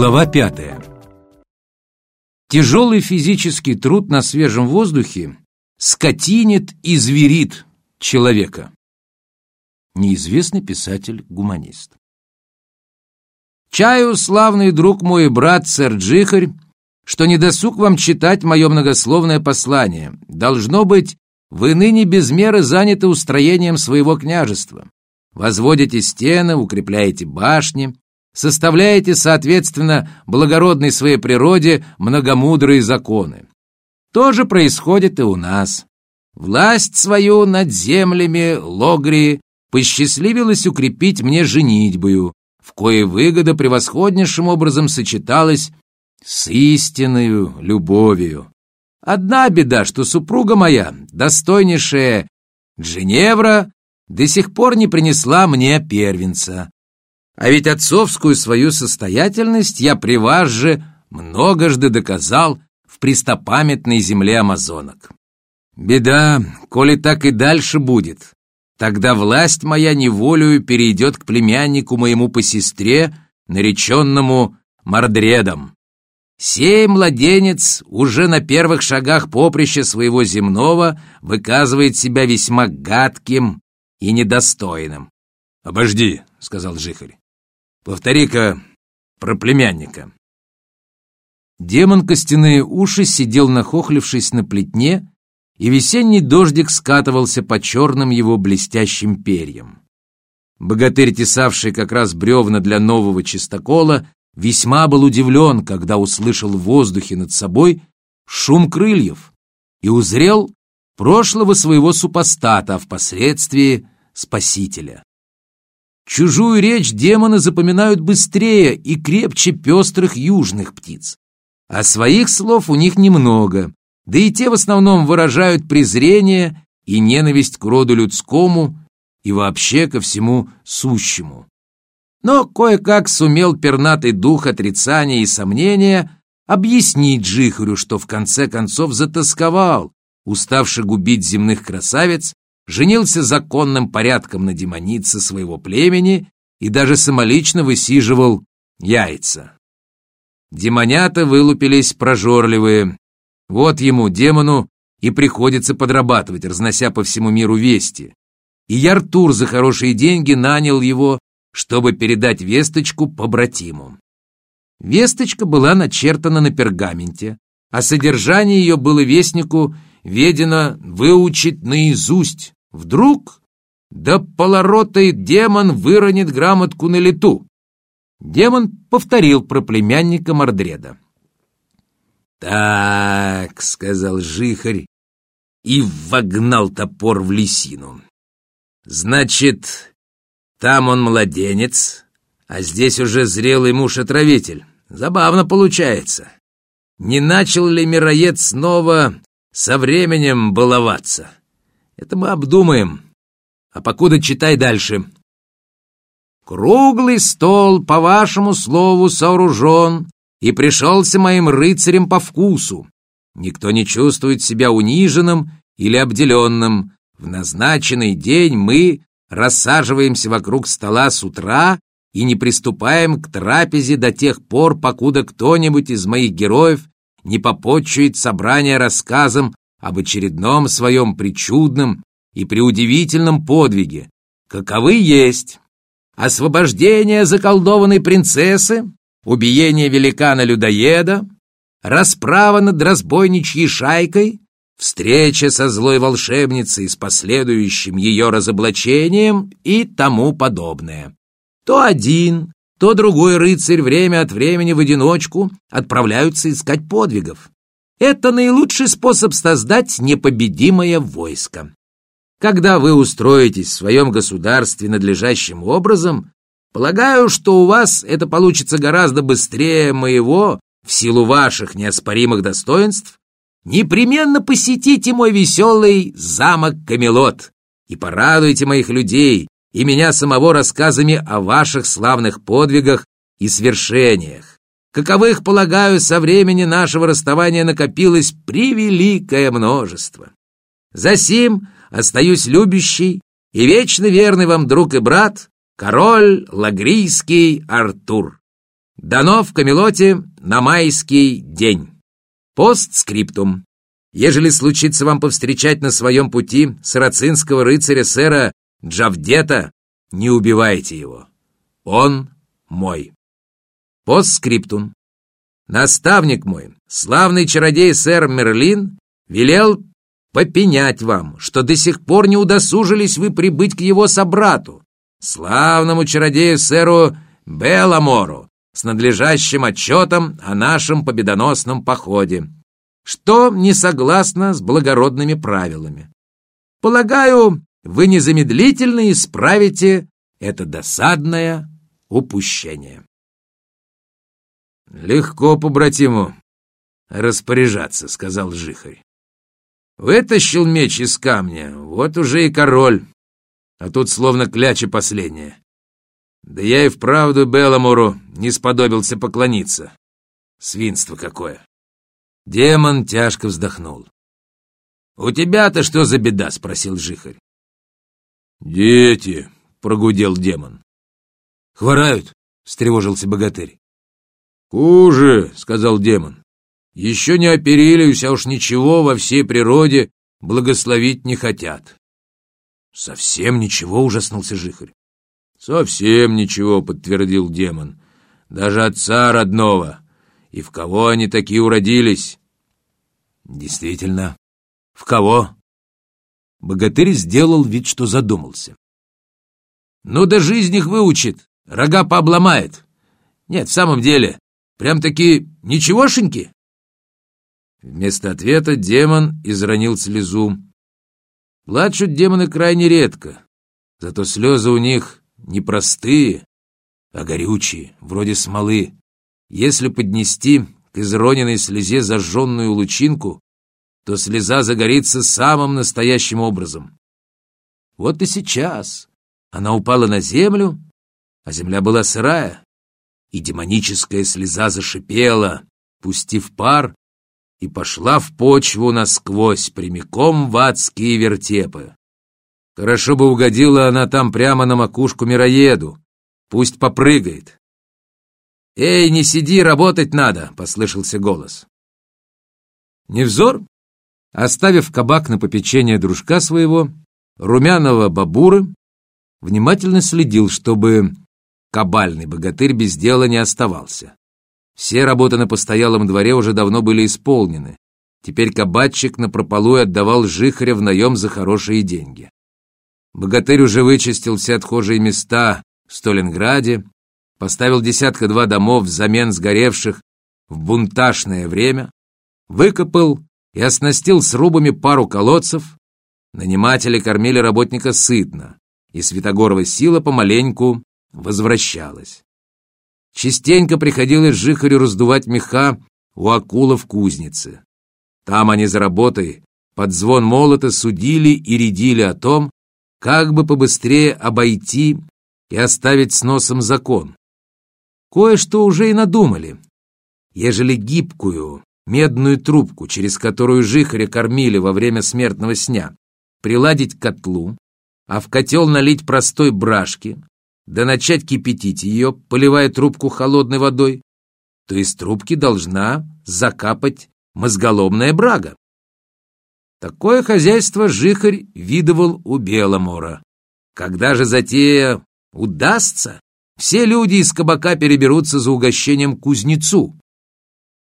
Глава пятая. Тяжелый физический труд на свежем воздухе скотинит и зверит человека. Неизвестный писатель-гуманист. Чаю, славный друг мой брат сэр Джихарь, что не досуг вам читать мое многословное послание. Должно быть, вы ныне без меры заняты устроением своего княжества. Возводите стены, укрепляете башни, составляете, соответственно, благородной своей природе многомудрые законы. То же происходит и у нас. Власть свою над землями Логрии посчастливилось укрепить мне женитьбою, в кое выгода превосходнейшим образом сочеталась с истинную любовью. Одна беда, что супруга моя, достойнейшая Женевра, до сих пор не принесла мне первенца. А ведь отцовскую свою состоятельность я при вас же многожды доказал в престопамятной земле амазонок. Беда, коли так и дальше будет, тогда власть моя неволею перейдет к племяннику моему по сестре, нареченному Мордредом. Сей младенец уже на первых шагах поприща своего земного выказывает себя весьма гадким и недостойным. — Обожди, — сказал Жихарь. — Повтори-ка про племянника. Демон костяные уши сидел нахохлившись на плетне, и весенний дождик скатывался по черным его блестящим перьям. Богатырь, тесавший как раз бревна для нового чистокола, весьма был удивлен, когда услышал в воздухе над собой шум крыльев и узрел прошлого своего супостата, а впоследствии спасителя. Чужую речь демоны запоминают быстрее и крепче пестрых южных птиц, а своих слов у них немного, да и те в основном выражают презрение и ненависть к роду людскому и вообще ко всему сущему. Но кое-как сумел пернатый дух отрицания и сомнения объяснить Джихарю, что в конце концов затасковал, уставший губить земных красавиц, женился законным порядком на демонице своего племени и даже самолично высиживал яйца. Демонята вылупились прожорливые. Вот ему, демону, и приходится подрабатывать, разнося по всему миру вести. И Яртур за хорошие деньги нанял его чтобы передать весточку побратиму. Весточка была начертана на пергаменте, а содержание ее было вестнику ведено выучить наизусть. Вдруг да полоротый демон выронит грамотку на лету. Демон повторил про племянника Мордреда. «Так», — сказал жихарь и вогнал топор в лисину. «Значит, там он младенец, а здесь уже зрелый муж-отравитель. Забавно получается. Не начал ли мироед снова со временем баловаться? Это мы обдумаем. А покуда читай дальше. Круглый стол, по вашему слову, сооружен и пришелся моим рыцарем по вкусу. Никто не чувствует себя униженным или обделенным. В назначенный день мы, рассаживаемся вокруг стола с утра и не приступаем к трапезе до тех пор, покуда кто-нибудь из моих героев не попотчует собрание рассказом об очередном своем причудном и преудивительном подвиге, каковы есть освобождение заколдованной принцессы, убиение великана-людоеда, расправа над разбойничьей шайкой, встреча со злой волшебницей с последующим ее разоблачением и тому подобное. То один, то другой рыцарь время от времени в одиночку отправляются искать подвигов. Это наилучший способ создать непобедимое войско. Когда вы устроитесь в своем государстве надлежащим образом, полагаю, что у вас это получится гораздо быстрее моего в силу ваших неоспоримых достоинств непременно посетите мой веселый замок Камелот и порадуйте моих людей и меня самого рассказами о ваших славных подвигах и свершениях, каковых, полагаю, со времени нашего расставания накопилось превеликое множество. Засим остаюсь любящий и вечно верный вам друг и брат, король Лагрийский Артур. Дано в Камелоте на майский день. Постскриптум. Ежели случится вам повстречать на своем пути сарацинского рыцаря сэра Джавдета, не убивайте его. Он мой. Постскриптум. Наставник мой, славный чародей сэр Мерлин, велел попенять вам, что до сих пор не удосужились вы прибыть к его собрату, славному чародею сэру Беламору, с надлежащим отчетом о нашем победоносном походе, что не согласно с благородными правилами. Полагаю, вы незамедлительно исправите это досадное упущение. «Легко, побратиму, распоряжаться», — сказал Жихарь. Вытащил меч из камня, вот уже и король. А тут словно кляча последняя. Да я и вправду Беломору не сподобился поклониться. Свинство какое. Демон тяжко вздохнул. «У тебя-то что за беда?» — спросил Жихарь. «Дети!» — прогудел демон. «Хворают?» — встревожился богатырь. «Хуже!» — сказал демон. Еще не оперились, а уж ничего во всей природе благословить не хотят. Совсем ничего, ужаснулся Жихарь. Совсем ничего, подтвердил демон. Даже отца родного. И в кого они такие уродились? Действительно, в кого? Богатырь сделал вид, что задумался. Ну да жизнь их выучит, рога пообломает. Нет, в самом деле, прям-таки ничегошеньки. Вместо ответа демон изронил слезу. Плачут демоны крайне редко, зато слезы у них не простые, а горючие, вроде смолы. Если поднести к изроненной слезе зажженную лучинку, то слеза загорится самым настоящим образом. Вот и сейчас она упала на землю, а земля была сырая, и демоническая слеза зашипела, пустив пар, и пошла в почву насквозь, прямиком в адские вертепы. Хорошо бы угодила она там прямо на макушку мироеду. Пусть попрыгает. «Эй, не сиди, работать надо!» — послышался голос. Невзор, оставив кабак на попечение дружка своего, румяного бабуры, внимательно следил, чтобы кабальный богатырь без дела не оставался. Все работы на постоялом дворе уже давно были исполнены. Теперь кабачик напропалую отдавал жихаря в наем за хорошие деньги. Богатырь уже вычистил все отхожие места в Сталинграде, поставил десятка-два домов взамен сгоревших в бунтажное время, выкопал и оснастил срубами пару колодцев, наниматели кормили работника сытно, и Святогорова сила помаленьку возвращалась. Частенько приходилось Жихарю раздувать меха у акула в кузнице. Там они за работой под звон молота судили и рядили о том, как бы побыстрее обойти и оставить с носом закон. Кое-что уже и надумали. Ежели гибкую медную трубку, через которую жихаря кормили во время смертного сня, приладить к котлу, а в котел налить простой брашки, да начать кипятить ее, поливая трубку холодной водой, то из трубки должна закапать мозголомная брага. Такое хозяйство жихарь видывал у Беломора. Когда же затея удастся, все люди из кабака переберутся за угощением кузнецу,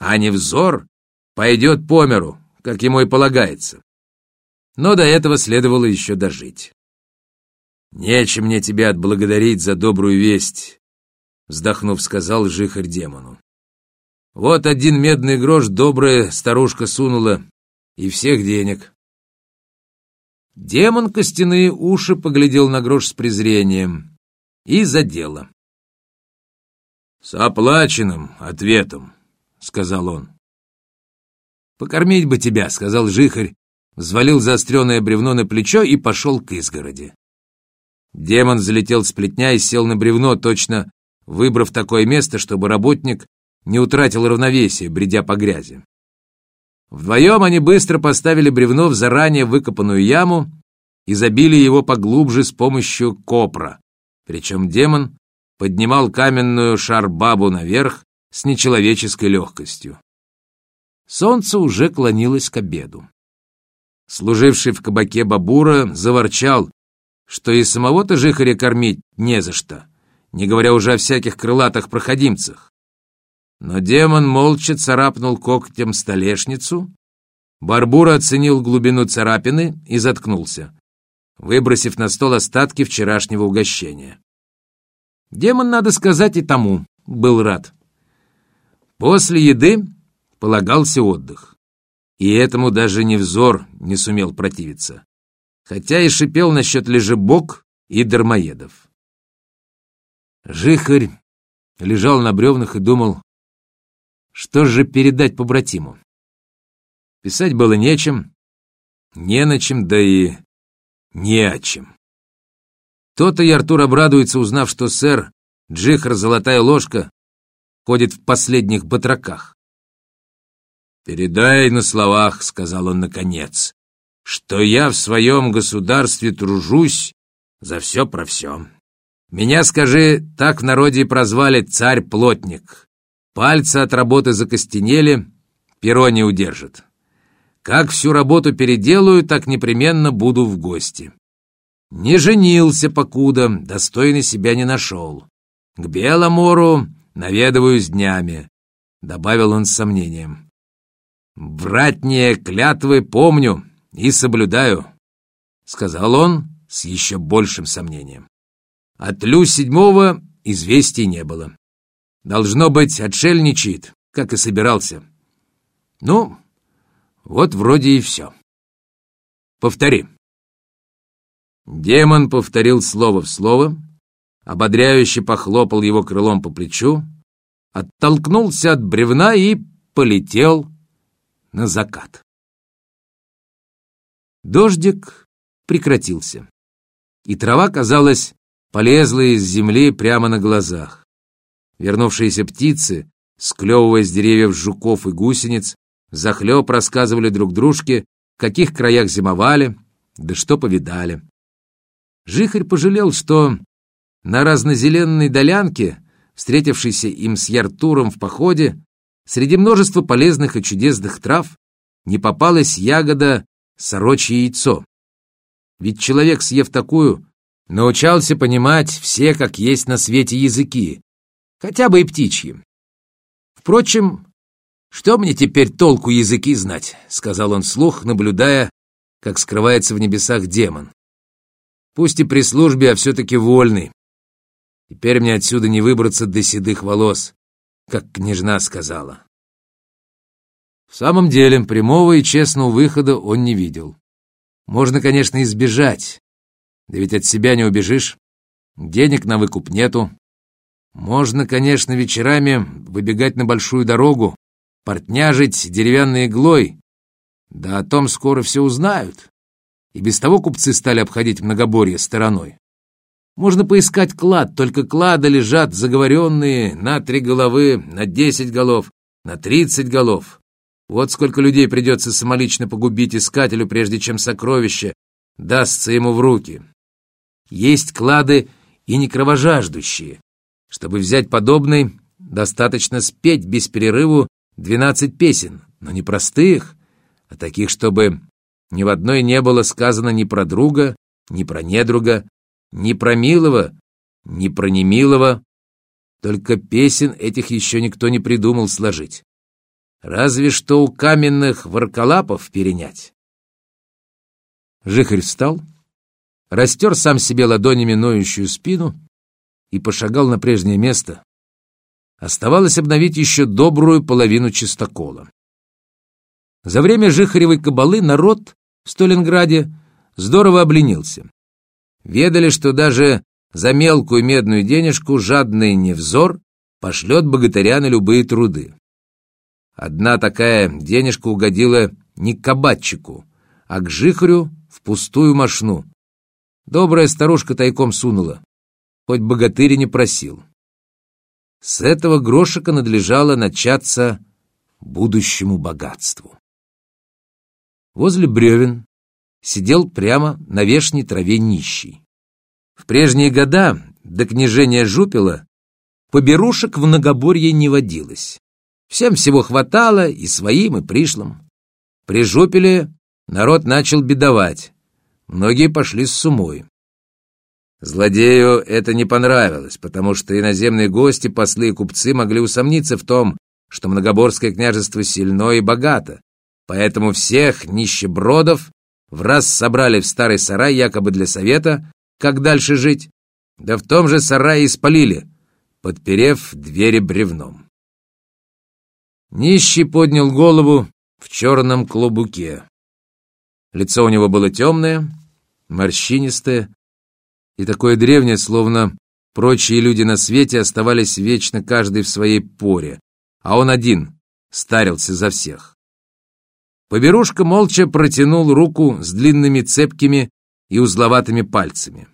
а невзор пойдет по миру, как ему и полагается. Но до этого следовало еще дожить. «Нечем мне тебя отблагодарить за добрую весть», — вздохнув, сказал жихарь демону. «Вот один медный грош добрая старушка сунула, и всех денег». Демон костяные уши поглядел на грош с презрением и за дело. «С оплаченным ответом», — сказал он. «Покормить бы тебя», — сказал жихарь, взвалил заостренное бревно на плечо и пошел к изгороди. Демон залетел с плетня и сел на бревно, точно выбрав такое место, чтобы работник не утратил равновесие, бредя по грязи. Вдвоем они быстро поставили бревно в заранее выкопанную яму и забили его поглубже с помощью копра. Причем демон поднимал каменную шарбабу наверх, с нечеловеческой легкостью. Солнце уже клонилось к обеду. Служивший в кабаке Бабура заворчал, что и самого-то жихаря кормить не за что, не говоря уже о всяких крылатых проходимцах. Но демон молча царапнул когтем столешницу, Барбура оценил глубину царапины и заткнулся, выбросив на стол остатки вчерашнего угощения. Демон, надо сказать, и тому был рад. После еды полагался отдых. И этому даже невзор не сумел противиться, хотя и шипел насчет лежебок и дармоедов. Жихарь лежал на бревнах и думал, что же передать побратиму. Писать было нечем, не на чем, да и не о чем. То-то и Артур обрадуется, узнав, что сэр Джихар Золотая Ложка ходит в последних батраках. «Передай на словах», — сказал он наконец, «что я в своем государстве тружусь за все про все. Меня, скажи, так в народе прозвали царь-плотник. Пальцы от работы закостенели, перо не удержит. Как всю работу переделаю, так непременно буду в гости. Не женился покуда, достойный себя не нашел. К Беломору наведываюсь днями», — добавил он с сомнением. «Братние клятвы помню и соблюдаю», — сказал он с еще большим сомнением. От Лю седьмого известий не было. Должно быть, отшельничает, как и собирался. Ну, вот вроде и все. Повтори. Демон повторил слово в слово, ободряюще похлопал его крылом по плечу, оттолкнулся от бревна и полетел на закат. Дождик прекратился, и трава, казалось, полезла из земли прямо на глазах. Вернувшиеся птицы, склевывая с деревьев жуков и гусениц, захлеб рассказывали друг дружке, в каких краях зимовали, да что повидали. Жихарь пожалел, что на разнозеленной долянке, встретившейся им с Яртуром в походе, Среди множества полезных и чудесных трав не попалась ягода сорочье яйцо. Ведь человек, съев такую, научался понимать все, как есть на свете языки, хотя бы и птичьи. Впрочем, что мне теперь толку языки знать, сказал он вслух, наблюдая, как скрывается в небесах демон. Пусть и при службе, а все-таки вольный. Теперь мне отсюда не выбраться до седых волос как княжна сказала. В самом деле, прямого и честного выхода он не видел. Можно, конечно, избежать, да ведь от себя не убежишь. Денег на выкуп нету. Можно, конечно, вечерами выбегать на большую дорогу, портняжить деревянной иглой. Да о том скоро все узнают. И без того купцы стали обходить многоборье стороной. Можно поискать клад, только клады лежат заговоренные на три головы, на десять голов, на тридцать голов. Вот сколько людей придется самолично погубить искателю, прежде чем сокровище дастся ему в руки. Есть клады и не кровожаждущие. Чтобы взять подобный, достаточно спеть без перерыву двенадцать песен, но не простых, а таких, чтобы ни в одной не было сказано ни про друга, ни про недруга, ни про милого, ни про немилого. Только песен этих еще никто не придумал сложить. Разве что у каменных ворколапов перенять. Жихарь встал, растер сам себе ладонями ноющую спину и пошагал на прежнее место. Оставалось обновить еще добрую половину чистокола. За время Жихаревой кабалы народ в Сталинграде здорово обленился ведали, что даже за мелкую медную денежку жадный невзор пошлет богатыря на любые труды. Одна такая денежка угодила не к кабатчику, а к жихарю в пустую мошну. Добрая старушка тайком сунула, хоть богатырь не просил. С этого грошика надлежало начаться будущему богатству. Возле бревен сидел прямо на вешней траве нищий. В прежние года, до княжения Жупила, поберушек в многоборье не водилось. Всем всего хватало, и своим, и пришлым. При жупеле народ начал бедовать. Многие пошли с сумой. Злодею это не понравилось, потому что иноземные гости, послы и купцы могли усомниться в том, что Многоборское княжество сильно и богато, поэтому всех нищебродов в раз собрали в старый сарай якобы для совета, как дальше жить, да в том же сарае и спалили, подперев двери бревном. Нищий поднял голову в черном клобуке. Лицо у него было темное, морщинистое и такое древнее, словно прочие люди на свете оставались вечно каждый в своей поре, а он один старился за всех. Поберушка молча протянул руку с длинными цепкими и узловатыми пальцами.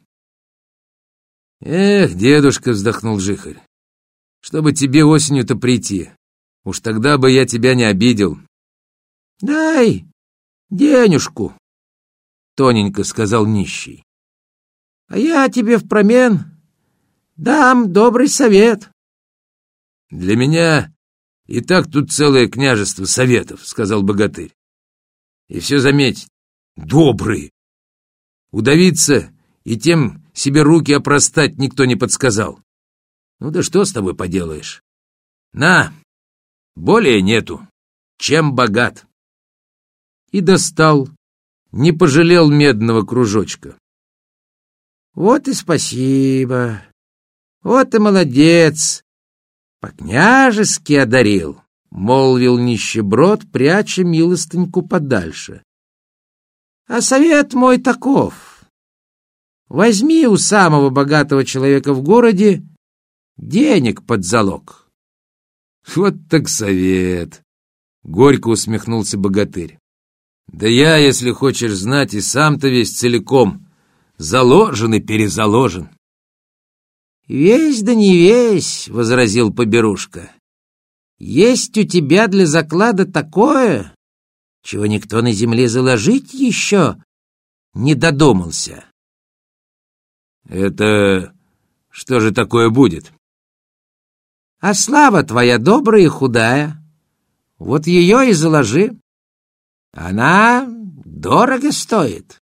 «Эх, дедушка!» — вздохнул Жихарь. «Чтобы тебе осенью-то прийти. Уж тогда бы я тебя не обидел». «Дай денежку!» — тоненько сказал нищий. «А я тебе впромен дам добрый совет». «Для меня и так тут целое княжество советов», — сказал богатырь. И все, заметь, добрые. Удавиться и тем себе руки опростать никто не подсказал. Ну да что с тобой поделаешь? На, более нету. Чем богат? И достал, не пожалел медного кружочка. Вот и спасибо. Вот и молодец. По-княжески одарил молвил нищеброд, пряча милостыньку подальше. А совет мой таков. Возьми у самого богатого человека в городе денег под залог. Вот так совет! Горько усмехнулся богатырь. Да я, если хочешь знать, и сам-то весь целиком заложен и перезаложен. «Весь да не весь», — возразил Поберушка. Есть у тебя для заклада такое, чего никто на земле заложить еще не додумался. Это что же такое будет? А слава твоя добрая и худая. Вот ее и заложи. Она дорого стоит.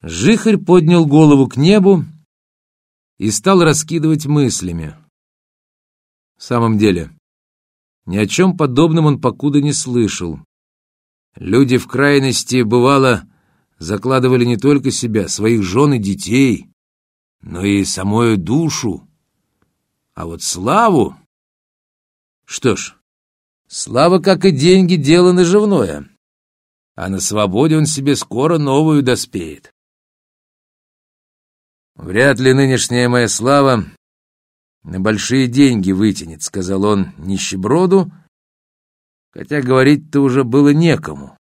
Жихарь поднял голову к небу и стал раскидывать мыслями. В самом деле, ни о чем подобном он покуда не слышал. Люди в крайности, бывало, закладывали не только себя, своих жен и детей, но и самую душу. А вот славу... Что ж, слава, как и деньги, дело наживное, а на свободе он себе скоро новую доспеет. Вряд ли нынешняя моя слава на большие деньги вытянет», — сказал он нищеброду, хотя говорить-то уже было некому.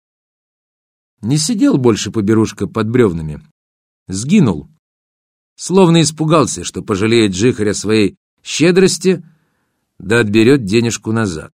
Не сидел больше поберушка под бревнами. Сгинул. Словно испугался, что пожалеет Жихаря своей щедрости, да отберет денежку назад.